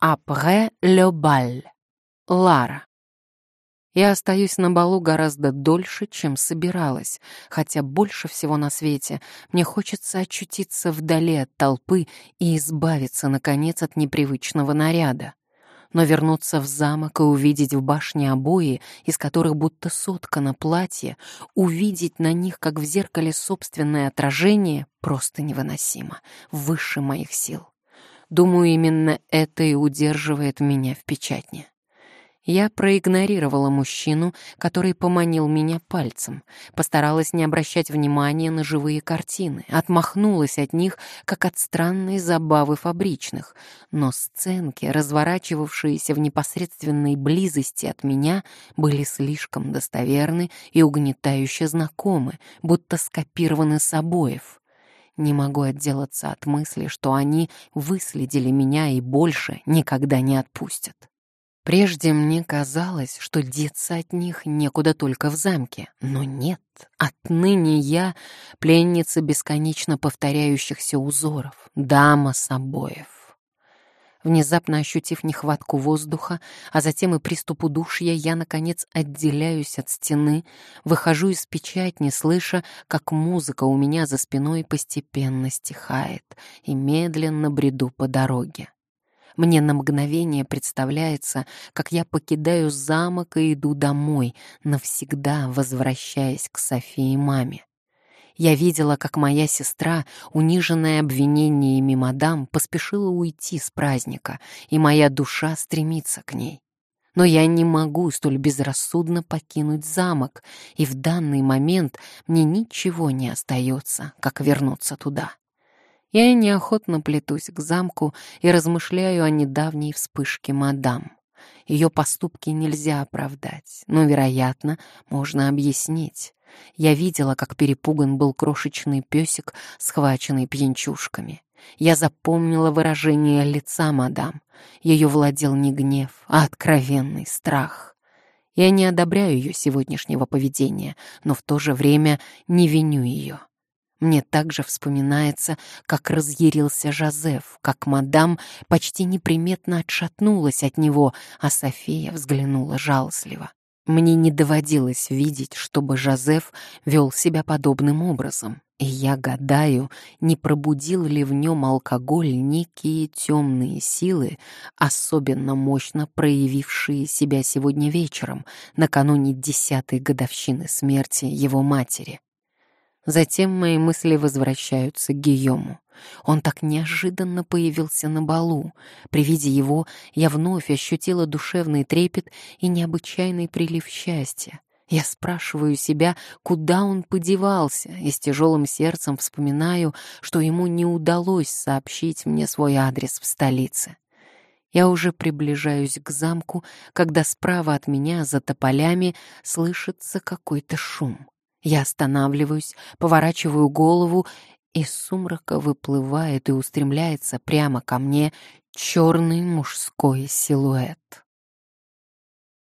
Après le bal. Лара. Я остаюсь на балу гораздо дольше, чем собиралась, хотя больше всего на свете мне хочется очутиться вдали от толпы и избавиться, наконец, от непривычного наряда. Но вернуться в замок и увидеть в башне обои, из которых будто соткано платье, увидеть на них, как в зеркале, собственное отражение, просто невыносимо, выше моих сил. Думаю, именно это и удерживает меня в печатне. Я проигнорировала мужчину, который поманил меня пальцем, постаралась не обращать внимания на живые картины, отмахнулась от них, как от странной забавы фабричных, но сценки, разворачивавшиеся в непосредственной близости от меня, были слишком достоверны и угнетающе знакомы, будто скопированы с обоев. Не могу отделаться от мысли, что они выследили меня и больше никогда не отпустят. Прежде мне казалось, что деться от них некуда только в замке, но нет, отныне я пленница бесконечно повторяющихся узоров, дама с обоев. Внезапно ощутив нехватку воздуха, а затем и приступ удушья, я, наконец, отделяюсь от стены, выхожу из печатни, слыша, как музыка у меня за спиной постепенно стихает, и медленно бреду по дороге. Мне на мгновение представляется, как я покидаю замок и иду домой, навсегда возвращаясь к Софии и маме. Я видела, как моя сестра, униженная обвинениями мадам, поспешила уйти с праздника, и моя душа стремится к ней. Но я не могу столь безрассудно покинуть замок, и в данный момент мне ничего не остается, как вернуться туда. Я неохотно плетусь к замку и размышляю о недавней вспышке мадам. Ее поступки нельзя оправдать, но, вероятно, можно объяснить. Я видела, как перепуган был крошечный песик, схваченный пьянчушками. Я запомнила выражение лица мадам. Ее владел не гнев, а откровенный страх. Я не одобряю ее сегодняшнего поведения, но в то же время не виню ее. Мне также вспоминается, как разъярился Жозеф, как мадам почти неприметно отшатнулась от него, а София взглянула жалостливо. Мне не доводилось видеть, чтобы Жозеф вел себя подобным образом, и я гадаю, не пробудил ли в нем алкоголь некие темные силы, особенно мощно проявившие себя сегодня вечером, накануне десятой годовщины смерти его матери. Затем мои мысли возвращаются к Гийому. Он так неожиданно появился на балу. При виде его я вновь ощутила душевный трепет и необычайный прилив счастья. Я спрашиваю себя, куда он подевался, и с тяжелым сердцем вспоминаю, что ему не удалось сообщить мне свой адрес в столице. Я уже приближаюсь к замку, когда справа от меня за тополями слышится какой-то шум. Я останавливаюсь, поворачиваю голову, из сумрака выплывает и устремляется прямо ко мне черный мужской силуэт.